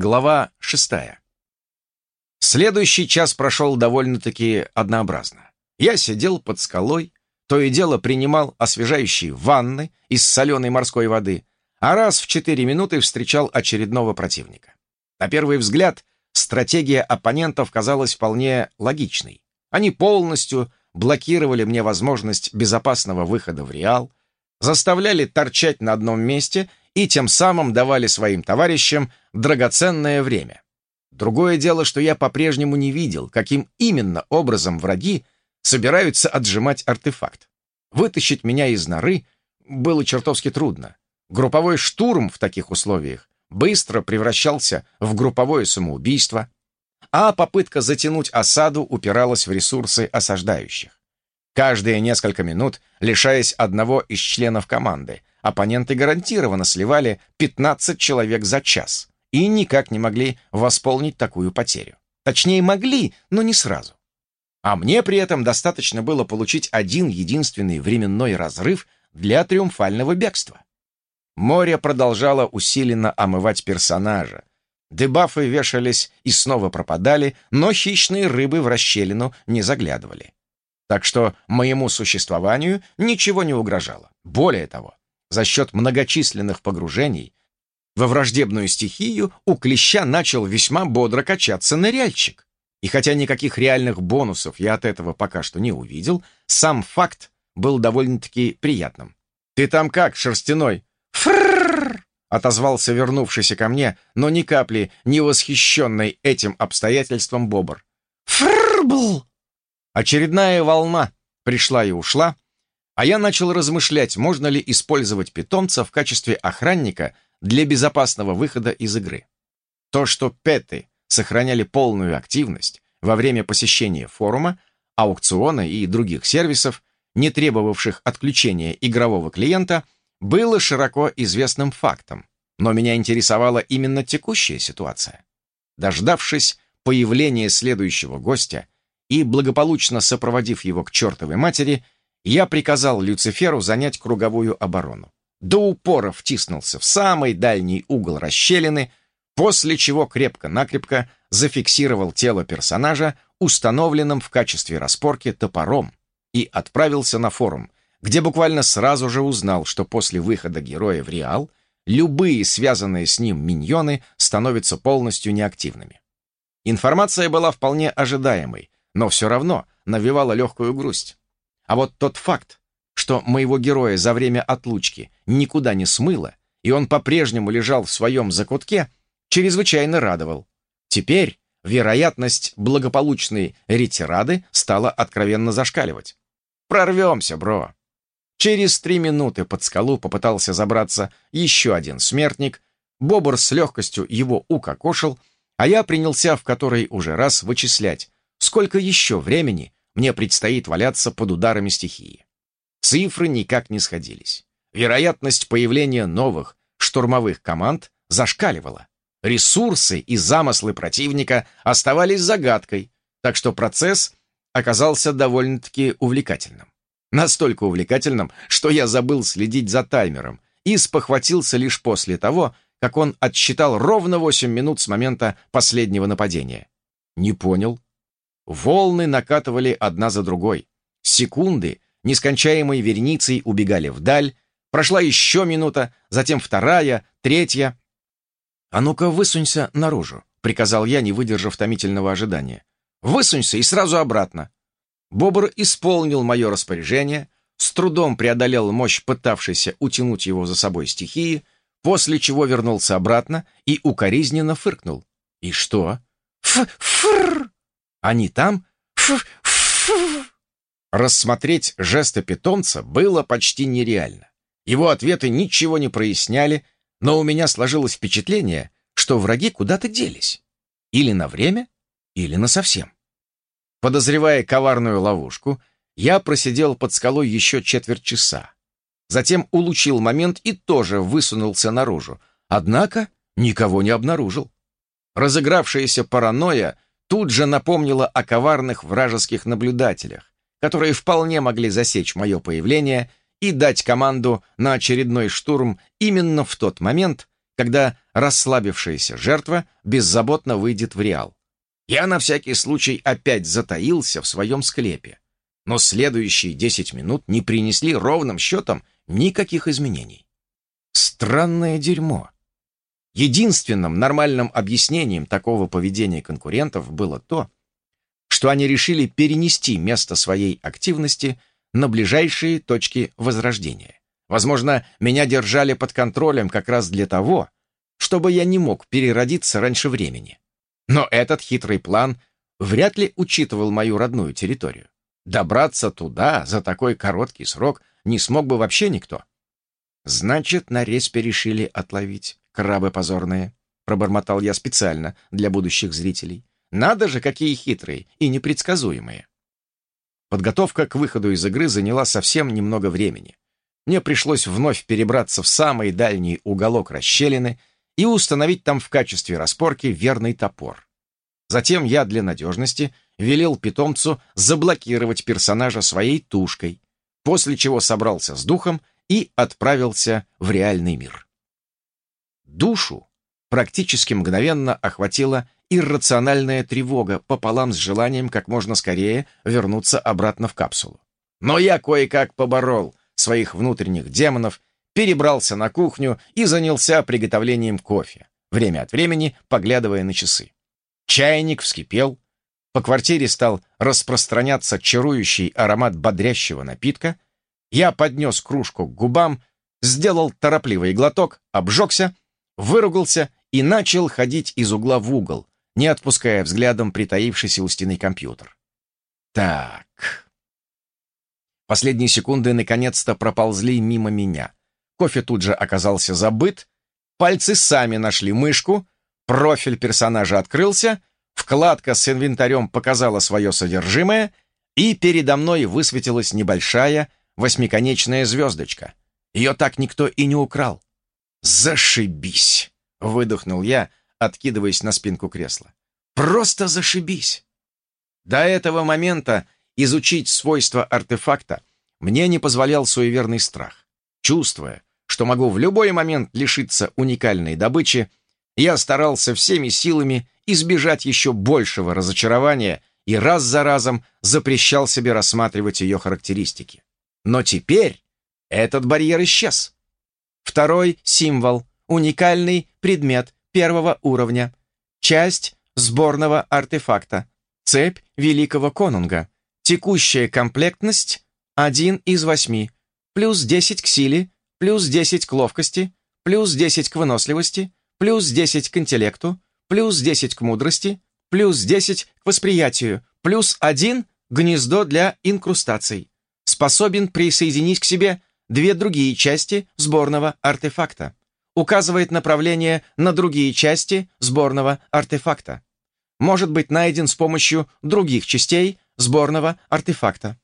Глава шестая. Следующий час прошел довольно-таки однообразно. Я сидел под скалой, то и дело принимал освежающие ванны из соленой морской воды, а раз в четыре минуты встречал очередного противника. На первый взгляд, стратегия оппонентов казалась вполне логичной. Они полностью блокировали мне возможность безопасного выхода в Реал, заставляли торчать на одном месте и тем самым давали своим товарищам драгоценное время. Другое дело, что я по-прежнему не видел, каким именно образом враги собираются отжимать артефакт. Вытащить меня из норы было чертовски трудно. Групповой штурм в таких условиях быстро превращался в групповое самоубийство, а попытка затянуть осаду упиралась в ресурсы осаждающих. Каждые несколько минут, лишаясь одного из членов команды, оппоненты гарантированно сливали 15 человек за час и никак не могли восполнить такую потерю. Точнее, могли, но не сразу. А мне при этом достаточно было получить один единственный временной разрыв для триумфального бегства. Море продолжало усиленно омывать персонажа. Дебафы вешались и снова пропадали, но хищные рыбы в расщелину не заглядывали. Так что моему существованию ничего не угрожало. Более того, за счет многочисленных погружений во враждебную стихию у клеща начал весьма бодро качаться ныряльщик. И хотя никаких реальных бонусов я от этого пока что не увидел, сам факт был довольно-таки приятным. «Ты там как, шерстяной?» «Фрррр!» — отозвался вернувшийся ко мне, но ни капли не восхищенный этим обстоятельством бобр. «Фрррбл!» Очередная волна пришла и ушла, а я начал размышлять, можно ли использовать питомца в качестве охранника для безопасного выхода из игры. То, что петы сохраняли полную активность во время посещения форума, аукциона и других сервисов, не требовавших отключения игрового клиента, было широко известным фактом, но меня интересовала именно текущая ситуация. Дождавшись появления следующего гостя и благополучно сопроводив его к чертовой матери, я приказал Люциферу занять круговую оборону. До упора втиснулся в самый дальний угол расщелины, после чего крепко-накрепко зафиксировал тело персонажа установленным в качестве распорки топором и отправился на форум, где буквально сразу же узнал, что после выхода героя в Реал любые связанные с ним миньоны становятся полностью неактивными. Информация была вполне ожидаемой, но все равно навевала легкую грусть. А вот тот факт, что моего героя за время отлучки никуда не смыло, и он по-прежнему лежал в своем закутке, чрезвычайно радовал. Теперь вероятность благополучной ретирады стала откровенно зашкаливать. «Прорвемся, бро!» Через три минуты под скалу попытался забраться еще один смертник, Бобр с легкостью его укокошил, а я принялся в который уже раз вычислять, сколько еще времени мне предстоит валяться под ударами стихии. Цифры никак не сходились. Вероятность появления новых штурмовых команд зашкаливала. Ресурсы и замыслы противника оставались загадкой, так что процесс оказался довольно-таки увлекательным. Настолько увлекательным, что я забыл следить за таймером и спохватился лишь после того, как он отсчитал ровно 8 минут с момента последнего нападения. Не понял, Волны накатывали одна за другой. Секунды нескончаемой вереницей убегали вдаль, прошла еще минута, затем вторая, третья. «А ну-ка, высунься наружу», — приказал я, не выдержав томительного ожидания. «Высунься и сразу обратно». Бобр исполнил мое распоряжение, с трудом преодолел мощь пытавшейся утянуть его за собой стихии, после чего вернулся обратно и укоризненно фыркнул. «И что?» «Ф-фррр!» Они там? Рассмотреть жесты питомца было почти нереально. Его ответы ничего не проясняли, но у меня сложилось впечатление, что враги куда-то делись. Или на время, или на совсем. Подозревая коварную ловушку, я просидел под скалой еще четверть часа. Затем улучил момент и тоже высунулся наружу, однако никого не обнаружил. Разыгравшаяся паранойя тут же напомнила о коварных вражеских наблюдателях, которые вполне могли засечь мое появление и дать команду на очередной штурм именно в тот момент, когда расслабившаяся жертва беззаботно выйдет в реал. Я на всякий случай опять затаился в своем склепе, но следующие 10 минут не принесли ровным счетом никаких изменений. Странное дерьмо. Единственным нормальным объяснением такого поведения конкурентов было то, что они решили перенести место своей активности на ближайшие точки возрождения. Возможно, меня держали под контролем как раз для того, чтобы я не мог переродиться раньше времени. Но этот хитрый план вряд ли учитывал мою родную территорию. Добраться туда за такой короткий срок не смог бы вообще никто. Значит, на респе решили отловить крабы позорные, пробормотал я специально для будущих зрителей. Надо же, какие хитрые и непредсказуемые. Подготовка к выходу из игры заняла совсем немного времени. Мне пришлось вновь перебраться в самый дальний уголок расщелины и установить там в качестве распорки верный топор. Затем я для надежности велел питомцу заблокировать персонажа своей тушкой, после чего собрался с духом и отправился в реальный мир. Душу практически мгновенно охватила иррациональная тревога пополам с желанием как можно скорее вернуться обратно в капсулу. Но я кое-как поборол своих внутренних демонов, перебрался на кухню и занялся приготовлением кофе, время от времени поглядывая на часы. Чайник вскипел, по квартире стал распространяться чарующий аромат бодрящего напитка, я поднес кружку к губам, сделал торопливый глоток, обжегся, выругался и начал ходить из угла в угол, не отпуская взглядом притаившийся у стены компьютер. Так. Последние секунды наконец-то проползли мимо меня. Кофе тут же оказался забыт, пальцы сами нашли мышку, профиль персонажа открылся, вкладка с инвентарем показала свое содержимое, и передо мной высветилась небольшая восьмиконечная звездочка. Ее так никто и не украл. «Зашибись!» — выдохнул я, откидываясь на спинку кресла. «Просто зашибись!» До этого момента изучить свойства артефакта мне не позволял суеверный страх. Чувствуя, что могу в любой момент лишиться уникальной добычи, я старался всеми силами избежать еще большего разочарования и раз за разом запрещал себе рассматривать ее характеристики. Но теперь этот барьер исчез. Второй символ — уникальный предмет первого уровня, часть сборного артефакта, цепь Великого Конунга, текущая комплектность 1 из 8, плюс 10 к силе, плюс 10 к ловкости, плюс 10 к выносливости, плюс 10 к интеллекту, плюс 10 к мудрости, плюс 10 к восприятию, плюс 1 гнездо для инкрустаций. Способен присоединить к себе две другие части сборного артефакта указывает направление на другие части сборного артефакта. Может быть найден с помощью других частей сборного артефакта.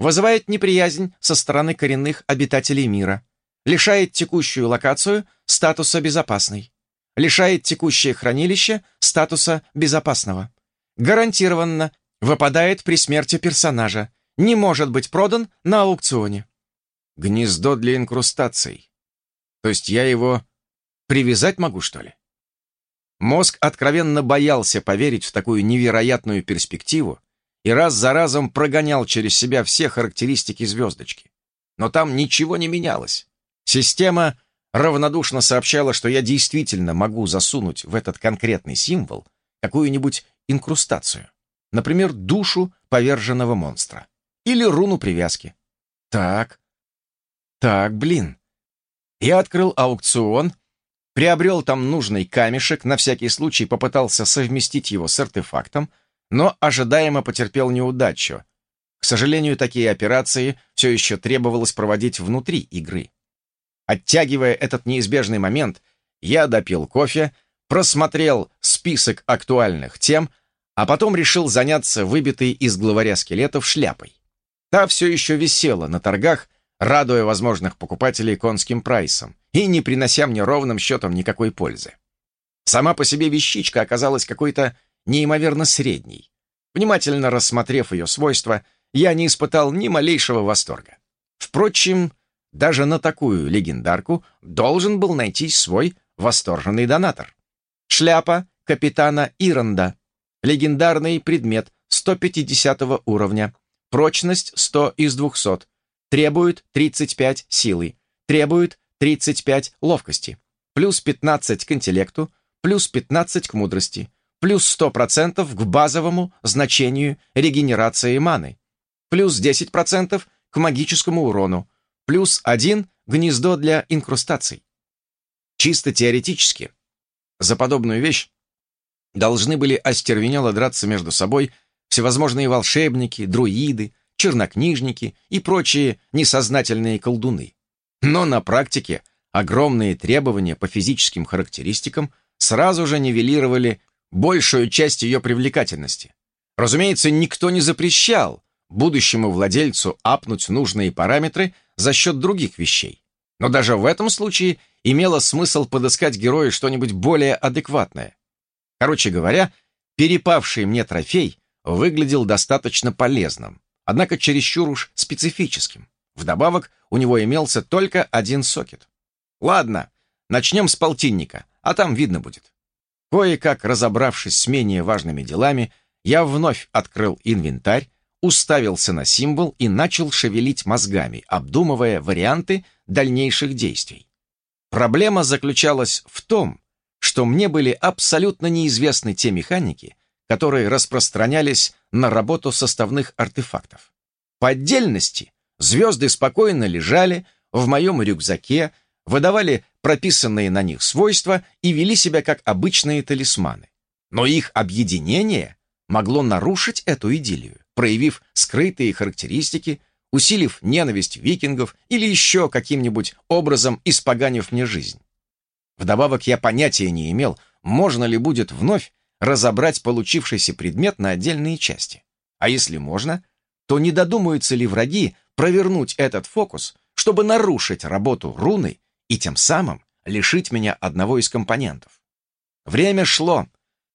Вызывает неприязнь со стороны коренных обитателей мира. Лишает текущую локацию статуса безопасной. Лишает текущее хранилище статуса безопасного. Гарантированно выпадает при смерти персонажа. Не может быть продан на аукционе. Гнездо для инкрустаций. То есть я его Привязать могу, что ли? Мозг откровенно боялся поверить в такую невероятную перспективу и раз за разом прогонял через себя все характеристики звездочки. Но там ничего не менялось. Система равнодушно сообщала, что я действительно могу засунуть в этот конкретный символ какую-нибудь инкрустацию. Например, душу поверженного монстра. Или руну привязки. Так. Так, блин. Я открыл аукцион — приобрел там нужный камешек, на всякий случай попытался совместить его с артефактом, но ожидаемо потерпел неудачу. К сожалению, такие операции все еще требовалось проводить внутри игры. Оттягивая этот неизбежный момент, я допил кофе, просмотрел список актуальных тем, а потом решил заняться выбитой из главаря скелетов шляпой. Та все еще висела на торгах, радуя возможных покупателей конским прайсом и не принося мне ровным счетом никакой пользы. Сама по себе вещичка оказалась какой-то неимоверно средней. Внимательно рассмотрев ее свойства, я не испытал ни малейшего восторга. Впрочем, даже на такую легендарку должен был найтись свой восторженный донатор. Шляпа капитана Иронда. Легендарный предмет 150 уровня. Прочность 100 из 200. Требует 35 силы. Требует 35 ловкости. Плюс 15 к интеллекту. Плюс 15 к мудрости. Плюс 100% к базовому значению регенерации маны. Плюс 10% к магическому урону. Плюс 1 гнездо для инкрустаций. Чисто теоретически, за подобную вещь должны были остервенело драться между собой всевозможные волшебники, друиды, чернокнижники и прочие несознательные колдуны. Но на практике огромные требования по физическим характеристикам сразу же нивелировали большую часть ее привлекательности. Разумеется, никто не запрещал будущему владельцу апнуть нужные параметры за счет других вещей. Но даже в этом случае имело смысл подыскать герою что-нибудь более адекватное. Короче говоря, перепавший мне трофей выглядел достаточно полезным, однако чересчур уж специфическим. Вдобавок, у него имелся только один сокет. Ладно, начнем с полтинника, а там видно будет. Кое-как разобравшись с менее важными делами, я вновь открыл инвентарь, уставился на символ и начал шевелить мозгами, обдумывая варианты дальнейших действий. Проблема заключалась в том, что мне были абсолютно неизвестны те механики, которые распространялись на работу составных артефактов. По отдельности звезды спокойно лежали в моем рюкзаке, выдавали прописанные на них свойства и вели себя как обычные талисманы. Но их объединение могло нарушить эту идиллию проявив скрытые характеристики, усилив ненависть викингов или еще каким-нибудь образом испоганив мне жизнь. Вдобавок я понятия не имел, можно ли будет вновь разобрать получившийся предмет на отдельные части. А если можно, то не додумаются ли враги провернуть этот фокус, чтобы нарушить работу руны и тем самым лишить меня одного из компонентов. Время шло,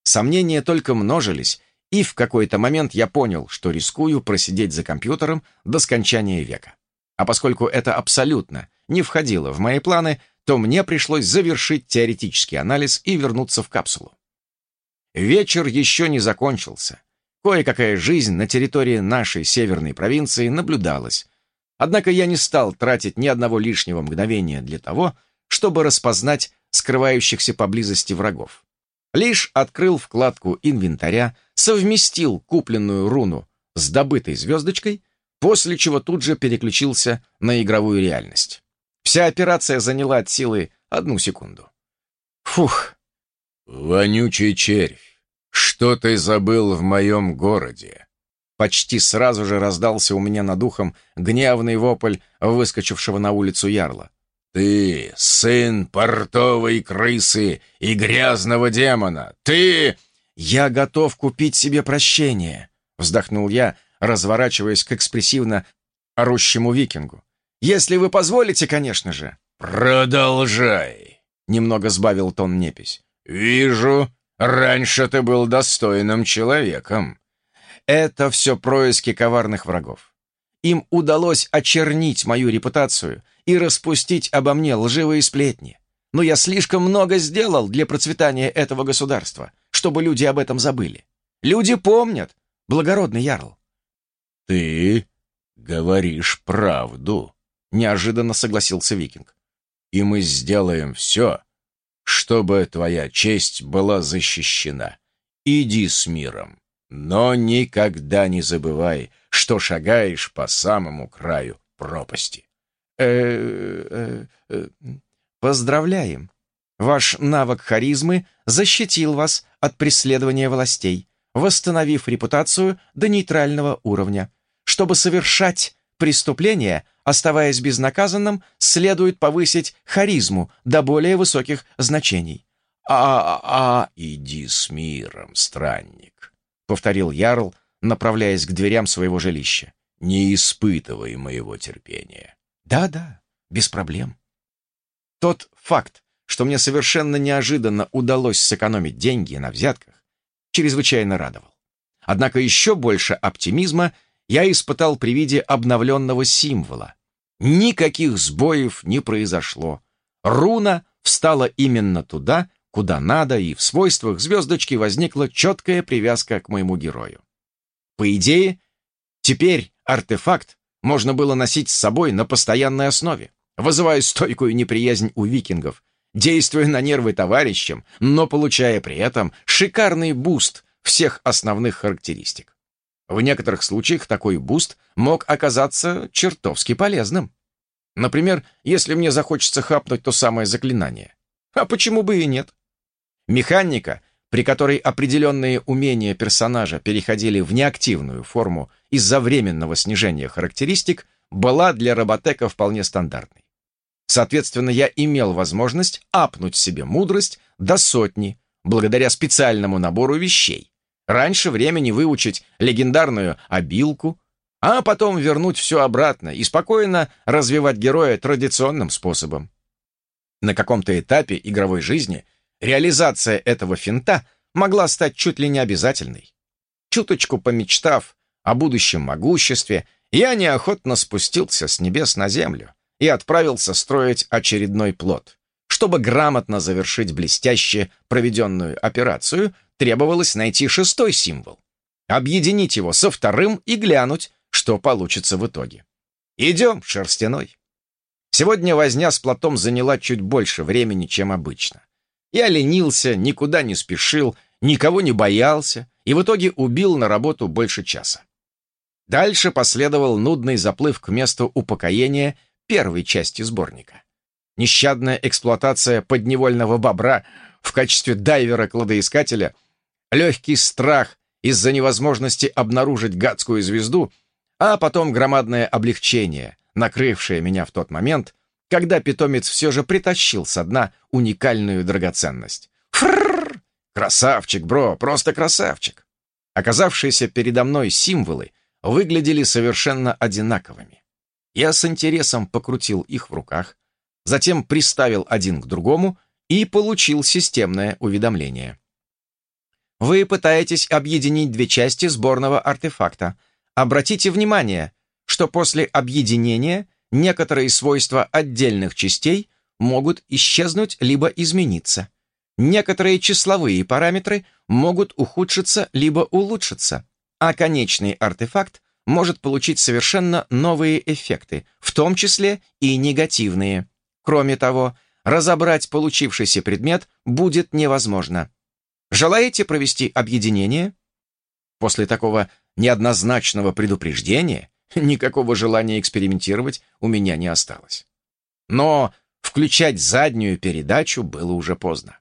сомнения только множились, и в какой-то момент я понял, что рискую просидеть за компьютером до скончания века. А поскольку это абсолютно не входило в мои планы, то мне пришлось завершить теоретический анализ и вернуться в капсулу. Вечер еще не закончился. Кое-какая жизнь на территории нашей северной провинции наблюдалась. Однако я не стал тратить ни одного лишнего мгновения для того, чтобы распознать скрывающихся поблизости врагов. Лишь открыл вкладку инвентаря, совместил купленную руну с добытой звездочкой, после чего тут же переключился на игровую реальность. Вся операция заняла от силы одну секунду. Фух. «Вонючий червь, что ты забыл в моем городе?» Почти сразу же раздался у меня над ухом гневный вопль выскочившего на улицу ярла. «Ты, сын портовой крысы и грязного демона! Ты...» «Я готов купить себе прощение», — вздохнул я, разворачиваясь к экспрессивно орущему викингу. «Если вы позволите, конечно же». «Продолжай», — немного сбавил тон непись. «Вижу, раньше ты был достойным человеком». Это все происки коварных врагов. Им удалось очернить мою репутацию и распустить обо мне лживые сплетни. Но я слишком много сделал для процветания этого государства, чтобы люди об этом забыли. Люди помнят, благородный ярл. «Ты говоришь правду», — неожиданно согласился викинг. «И мы сделаем все, чтобы твоя честь была защищена. Иди с миром, но никогда не забывай, что шагаешь по самому краю пропасти». Э, э, э, поздравляем. Ваш навык харизмы защитил вас от преследования властей, восстановив репутацию до нейтрального уровня. Чтобы совершать преступление, оставаясь безнаказанным, следует повысить харизму до более высоких значений. «А, а, иди с миром, странник», — повторил Ярл, направляясь к дверям своего жилища. «Не испытывай моего терпения. Да-да, без проблем. Тот факт, что мне совершенно неожиданно удалось сэкономить деньги на взятках, чрезвычайно радовал. Однако еще больше оптимизма я испытал при виде обновленного символа. Никаких сбоев не произошло. руна встала именно туда, куда надо, и в свойствах звездочки возникла четкая привязка к моему герою. По идее, теперь артефакт можно было носить с собой на постоянной основе, вызывая стойкую неприязнь у викингов, действуя на нервы товарищам, но получая при этом шикарный буст всех основных характеристик. В некоторых случаях такой буст мог оказаться чертовски полезным. Например, если мне захочется хапнуть то самое заклинание. А почему бы и нет? Механика, при которой определенные умения персонажа переходили в неактивную форму из-за временного снижения характеристик, была для роботека вполне стандартной. Соответственно, я имел возможность апнуть себе мудрость до сотни, благодаря специальному набору вещей. Раньше времени выучить легендарную обилку, а потом вернуть все обратно и спокойно развивать героя традиционным способом. На каком-то этапе игровой жизни реализация этого финта могла стать чуть ли не обязательной. Чуточку помечтав о будущем могуществе, я неохотно спустился с небес на землю и отправился строить очередной плод. Чтобы грамотно завершить блестяще проведенную операцию, требовалось найти шестой символ, объединить его со вторым и глянуть, что получится в итоге. Идем, шерстяной. Сегодня возня с плотом заняла чуть больше времени, чем обычно. Я ленился, никуда не спешил, никого не боялся и в итоге убил на работу больше часа. Дальше последовал нудный заплыв к месту упокоения первой части сборника. Нещадная эксплуатация подневольного бобра в качестве дайвера-кладоискателя, легкий страх из-за невозможности обнаружить гадскую звезду, а потом громадное облегчение, накрывшее меня в тот момент, когда питомец все же притащил со дна уникальную драгоценность. Фрррр! Красавчик, бро, просто красавчик! Оказавшиеся передо мной символы выглядели совершенно одинаковыми. Я с интересом покрутил их в руках, затем приставил один к другому и получил системное уведомление. Вы пытаетесь объединить две части сборного артефакта. Обратите внимание, что после объединения некоторые свойства отдельных частей могут исчезнуть либо измениться. Некоторые числовые параметры могут ухудшиться либо улучшиться, а конечный артефакт может получить совершенно новые эффекты, в том числе и негативные. Кроме того, разобрать получившийся предмет будет невозможно. Желаете провести объединение? После такого неоднозначного предупреждения никакого желания экспериментировать у меня не осталось. Но включать заднюю передачу было уже поздно.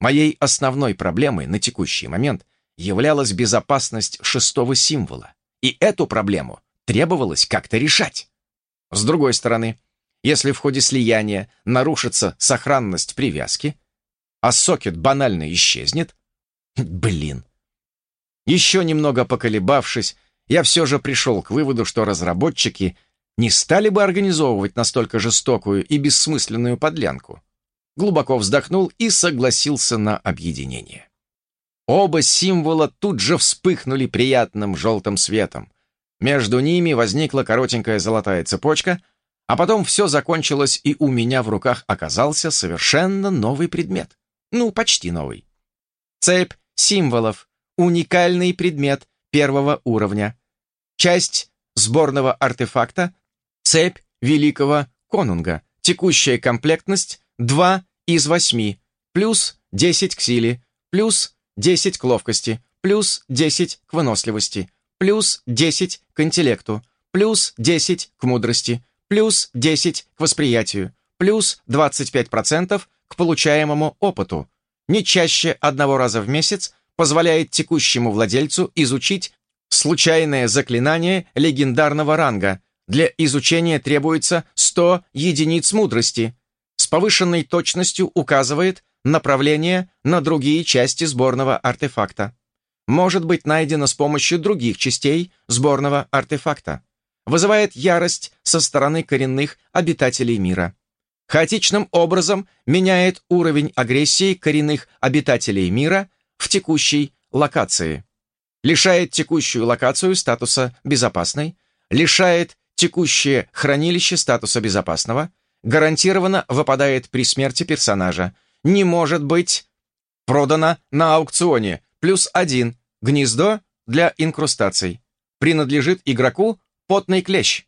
Моей основной проблемой на текущий момент являлась безопасность шестого символа, и эту проблему требовалось как-то решать. С другой стороны, если в ходе слияния нарушится сохранность привязки, а сокет банально исчезнет, блин. Еще немного поколебавшись, я все же пришел к выводу, что разработчики не стали бы организовывать настолько жестокую и бессмысленную подлянку. Глубоко вздохнул и согласился на объединение. Оба символа тут же вспыхнули приятным желтым светом. Между ними возникла коротенькая золотая цепочка, а потом все закончилось, и у меня в руках оказался совершенно новый предмет. Ну, почти новый. Цепь символов. Уникальный предмет первого уровня. Часть сборного артефакта. Цепь великого конунга. Текущая комплектность 2 из 8. Плюс 10 к силе. Плюс 10 к ловкости, плюс 10 к выносливости, плюс 10 к интеллекту, плюс 10 к мудрости, плюс 10 к восприятию, плюс 25% к получаемому опыту. Не чаще одного раза в месяц позволяет текущему владельцу изучить случайное заклинание легендарного ранга. Для изучения требуется 100 единиц мудрости. С повышенной точностью указывает направление на другие части сборного артефакта. Может быть найдено с помощью других частей сборного артефакта. Вызывает ярость со стороны коренных обитателей мира. Хаотичным образом меняет уровень агрессии коренных обитателей мира в текущей локации. Лишает текущую локацию статуса безопасной, лишает текущее хранилище статуса безопасного, гарантированно выпадает при смерти персонажа. Не может быть продано на аукционе. Плюс один. Гнездо для инкрустаций. Принадлежит игроку потный клещ.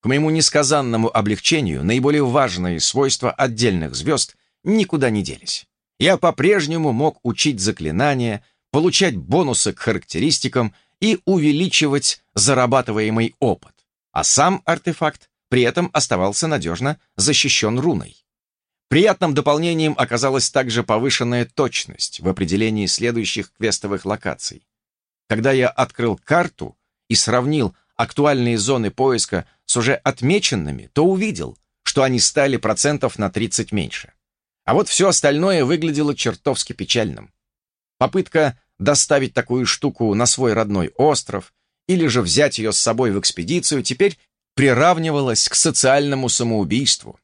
К моему несказанному облегчению наиболее важные свойства отдельных звезд никуда не делись. Я по-прежнему мог учить заклинания, получать бонусы к характеристикам и увеличивать зарабатываемый опыт, а сам артефакт при этом оставался надежно защищен руной. Приятным дополнением оказалась также повышенная точность в определении следующих квестовых локаций. Когда я открыл карту и сравнил актуальные зоны поиска с уже отмеченными, то увидел, что они стали процентов на 30 меньше. А вот все остальное выглядело чертовски печальным. Попытка доставить такую штуку на свой родной остров или же взять ее с собой в экспедицию теперь приравнивалась к социальному самоубийству.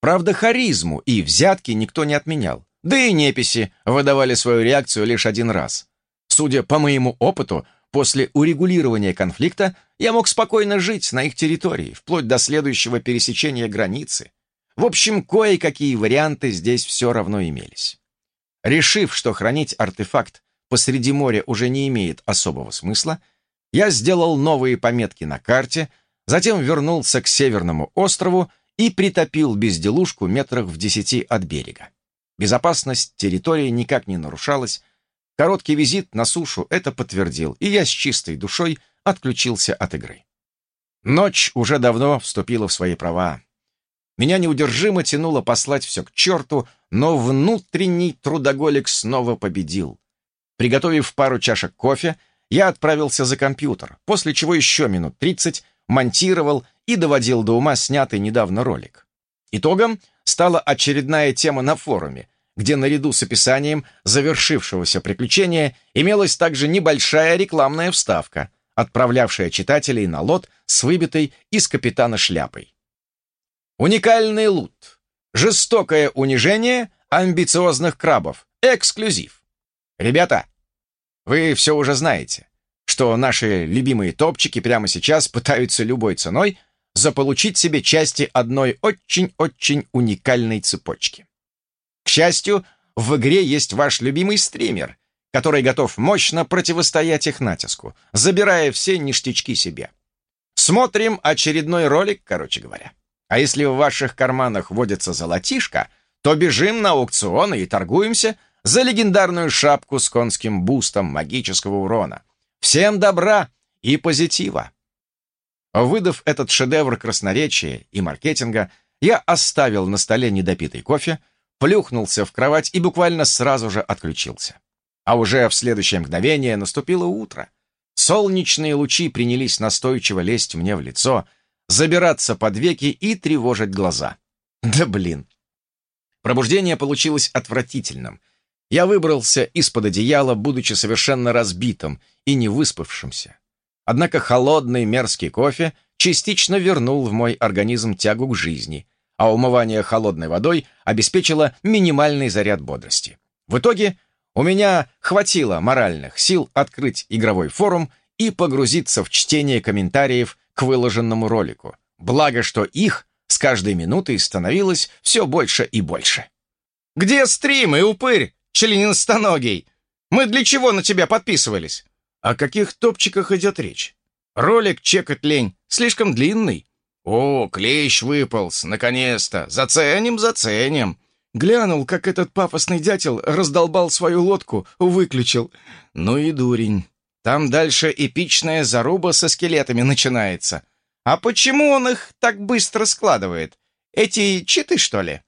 Правда, харизму и взятки никто не отменял. Да и неписи выдавали свою реакцию лишь один раз. Судя по моему опыту, после урегулирования конфликта я мог спокойно жить на их территории, вплоть до следующего пересечения границы, в общем, кое-какие варианты здесь все равно имелись. Решив, что хранить артефакт посреди моря уже не имеет особого смысла, я сделал новые пометки на карте, затем вернулся к северному острову и притопил безделушку метрах в десяти от берега. Безопасность территории никак не нарушалась, короткий визит на сушу это подтвердил, и я с чистой душой отключился от игры. Ночь уже давно вступила в свои права. Меня неудержимо тянуло послать все к черту, но внутренний трудоголик снова победил. Приготовив пару чашек кофе, я отправился за компьютер, после чего еще минут тридцать монтировал и доводил до ума снятый недавно ролик. Итогом стала очередная тема на форуме, где наряду с описанием завершившегося приключения имелась также небольшая рекламная вставка, отправлявшая читателей на лот с выбитой из капитана шляпой. Уникальный лут. Жестокое унижение амбициозных крабов. Эксклюзив. Ребята, вы все уже знаете, что наши любимые топчики прямо сейчас пытаются любой ценой заполучить себе части одной очень-очень уникальной цепочки. К счастью, в игре есть ваш любимый стример, который готов мощно противостоять их натиску, забирая все ништячки себе. Смотрим очередной ролик, короче говоря. А если в ваших карманах водится золотишко, то бежим на аукционы и торгуемся за легендарную шапку с конским бустом магического урона. Всем добра и позитива! Выдав этот шедевр красноречия и маркетинга, я оставил на столе недопитый кофе, плюхнулся в кровать и буквально сразу же отключился. А уже в следующее мгновение наступило утро. Солнечные лучи принялись настойчиво лезть мне в лицо — забираться под веки и тревожить глаза. Да блин. Пробуждение получилось отвратительным. Я выбрался из-под одеяла, будучи совершенно разбитым и не выспавшимся. Однако холодный мерзкий кофе частично вернул в мой организм тягу к жизни, а умывание холодной водой обеспечило минимальный заряд бодрости. В итоге у меня хватило моральных сил открыть игровой форум и погрузиться в чтение комментариев к выложенному ролику. Благо, что их с каждой минутой становилось все больше и больше. «Где стримы, упырь, членистоногий? Мы для чего на тебя подписывались?» «О каких топчиках идет речь? Ролик чекать лень, слишком длинный». «О, клещ выполз, наконец-то! Заценим, заценим!» Глянул, как этот пафосный дятел раздолбал свою лодку, выключил. Ну и дурень. Там дальше эпичная заруба со скелетами начинается. А почему он их так быстро складывает? Эти читы, что ли?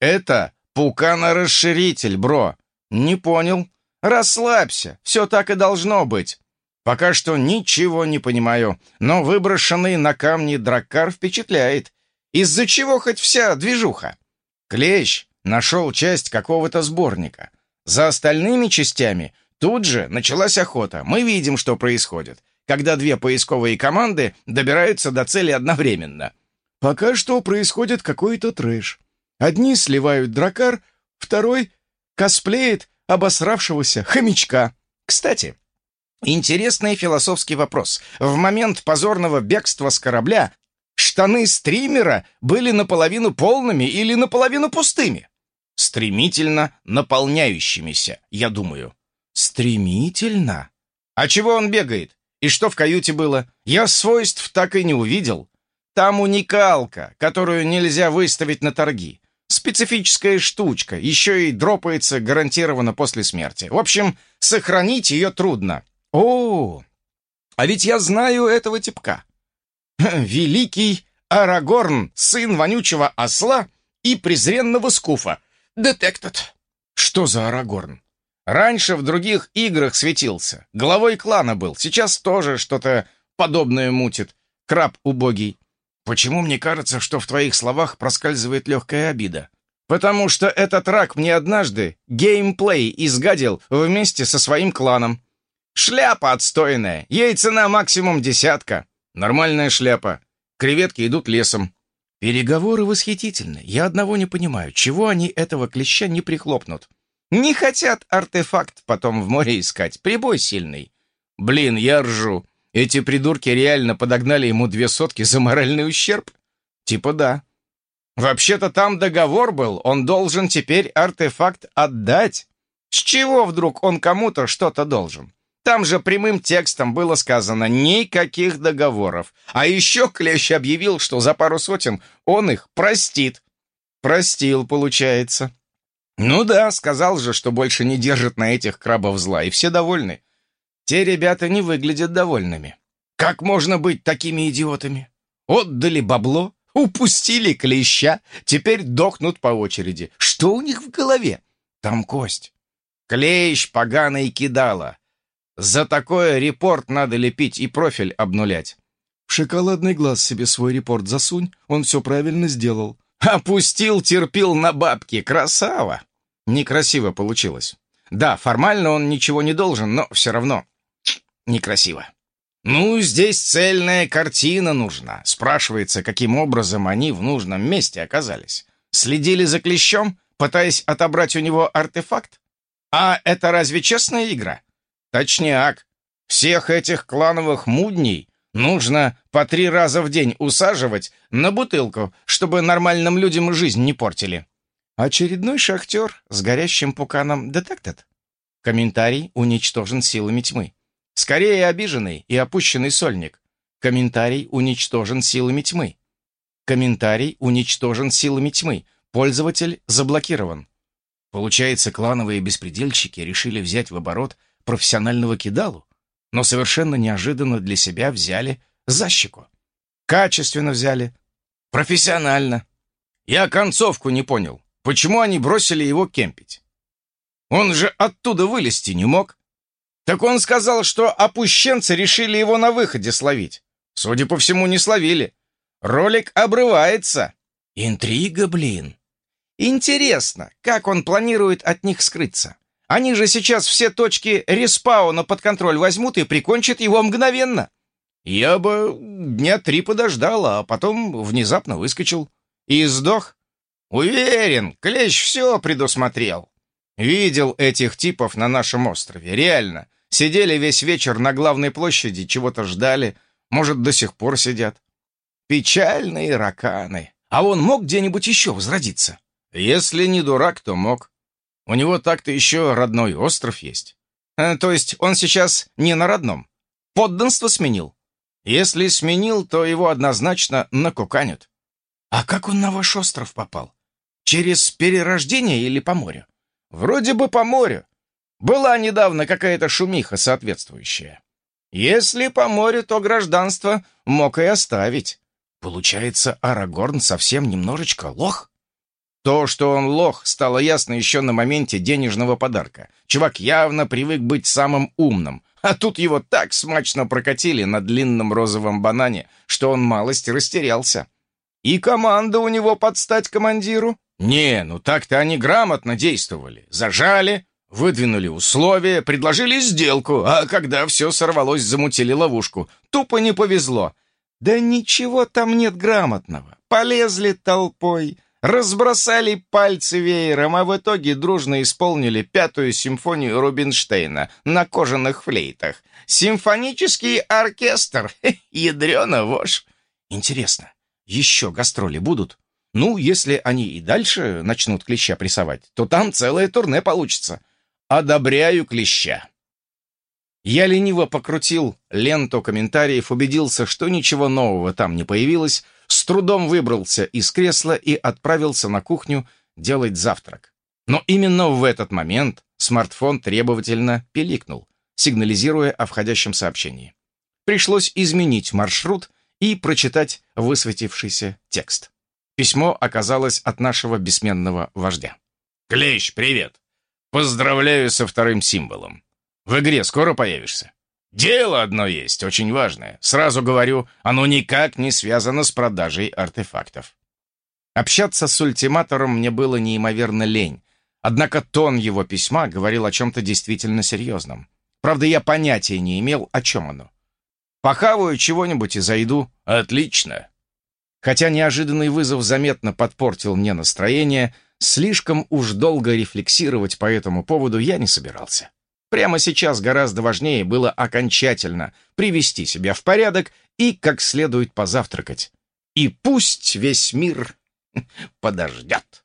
Это пукана-расширитель, бро. Не понял. Расслабься, все так и должно быть. Пока что ничего не понимаю, но выброшенный на камни драккар впечатляет. Из-за чего хоть вся движуха? Клещ нашел часть какого-то сборника. За остальными частями Тут же началась охота. Мы видим, что происходит, когда две поисковые команды добираются до цели одновременно. Пока что происходит какой-то трэш. Одни сливают дракар, второй косплеит обосравшегося хомячка. Кстати, интересный философский вопрос. В момент позорного бегства с корабля штаны стримера были наполовину полными или наполовину пустыми? Стремительно наполняющимися, я думаю. Стремительно? А чего он бегает? И что в каюте было? Я свойств так и не увидел. Там уникалка, которую нельзя выставить на торги. Специфическая штучка, еще и дропается гарантированно после смерти. В общем, сохранить ее трудно. О, а ведь я знаю этого типка. Великий Арагорн, сын вонючего осла и презренного скуфа. Детектед. Что за Арагорн? Раньше в других играх светился. Главой клана был. Сейчас тоже что-то подобное мутит. Краб убогий. Почему мне кажется, что в твоих словах проскальзывает легкая обида? Потому что этот рак мне однажды геймплей изгадил вместе со своим кланом. Шляпа отстойная, ей цена максимум десятка. Нормальная шляпа. Креветки идут лесом. Переговоры восхитительны. Я одного не понимаю, чего они этого клеща не прихлопнут. Не хотят артефакт потом в море искать. Прибой сильный. Блин, я ржу. Эти придурки реально подогнали ему две сотки за моральный ущерб? Типа да. Вообще-то там договор был, он должен теперь артефакт отдать. С чего вдруг он кому-то что-то должен? Там же прямым текстом было сказано «никаких договоров». А еще Клещ объявил, что за пару сотен он их простит. Простил, получается. Ну да, сказал же, что больше не держит на этих крабов зла, и все довольны. Те ребята не выглядят довольными. Как можно быть такими идиотами? Отдали бабло, упустили клеща, теперь дохнут по очереди. Что у них в голове? Там кость. Клещ поганый кидала. За такое репорт надо лепить и профиль обнулять. В шоколадный глаз себе свой репорт засунь, он все правильно сделал. Опустил, терпил на бабки. Красава! Некрасиво получилось. Да, формально он ничего не должен, но все равно некрасиво. Ну, здесь цельная картина нужна. Спрашивается, каким образом они в нужном месте оказались. Следили за клещом, пытаясь отобрать у него артефакт? А это разве честная игра? Точняк. Всех этих клановых мудней нужно по три раза в день усаживать на бутылку, чтобы нормальным людям жизнь не портили. Очередной шахтер с горящим пуканом детектед. Комментарий уничтожен силами тьмы. Скорее обиженный и опущенный сольник. Комментарий уничтожен силами тьмы. Комментарий уничтожен силами тьмы. Пользователь заблокирован. Получается, клановые беспредельщики решили взять в оборот профессионального кидалу, но совершенно неожиданно для себя взяли защику. Качественно взяли. Профессионально. Я концовку не понял. Почему они бросили его кемпить? Он же оттуда вылезти не мог. Так он сказал, что опущенцы решили его на выходе словить. Судя по всему, не словили. Ролик обрывается. Интрига, блин. Интересно, как он планирует от них скрыться? Они же сейчас все точки респауна под контроль возьмут и прикончат его мгновенно. Я бы дня три подождал, а потом внезапно выскочил. И сдох. Уверен, Клещ все предусмотрел. Видел этих типов на нашем острове, реально. Сидели весь вечер на главной площади, чего-то ждали. Может, до сих пор сидят. Печальные раканы. А он мог где-нибудь еще возродиться? Если не дурак, то мог. У него так-то еще родной остров есть. Э, то есть он сейчас не на родном. Подданство сменил. Если сменил, то его однозначно накуканят. А как он на ваш остров попал? Через перерождение или по морю? Вроде бы по морю. Была недавно какая-то шумиха соответствующая. Если по морю, то гражданство мог и оставить. Получается, Арагорн совсем немножечко лох? То, что он лох, стало ясно еще на моменте денежного подарка. Чувак явно привык быть самым умным, а тут его так смачно прокатили на длинном розовом банане, что он малость растерялся. И команда у него подстать командиру? Не, ну так-то они грамотно действовали. Зажали, выдвинули условия, предложили сделку, а когда все сорвалось, замутили ловушку. Тупо не повезло. Да ничего там нет грамотного. Полезли толпой, разбросали пальцы веером, а в итоге дружно исполнили пятую симфонию Рубинштейна на кожаных флейтах. Симфонический оркестр. Ядрёна вошь. Интересно, еще гастроли будут? Ну, если они и дальше начнут клеща прессовать, то там целое турне получится. Одобряю клеща. Я лениво покрутил ленту комментариев, убедился, что ничего нового там не появилось, с трудом выбрался из кресла и отправился на кухню делать завтрак. Но именно в этот момент смартфон требовательно пиликнул, сигнализируя о входящем сообщении. Пришлось изменить маршрут и прочитать высветившийся текст. Письмо оказалось от нашего бессменного вождя. «Клещ, привет! Поздравляю со вторым символом. В игре скоро появишься? Дело одно есть, очень важное. Сразу говорю, оно никак не связано с продажей артефактов». Общаться с ультиматором мне было неимоверно лень, однако тон его письма говорил о чем-то действительно серьезном. Правда, я понятия не имел, о чем оно. Похаваю чего-нибудь и зайду. Отлично. Хотя неожиданный вызов заметно подпортил мне настроение, слишком уж долго рефлексировать по этому поводу я не собирался. Прямо сейчас гораздо важнее было окончательно привести себя в порядок и как следует позавтракать. И пусть весь мир подождет.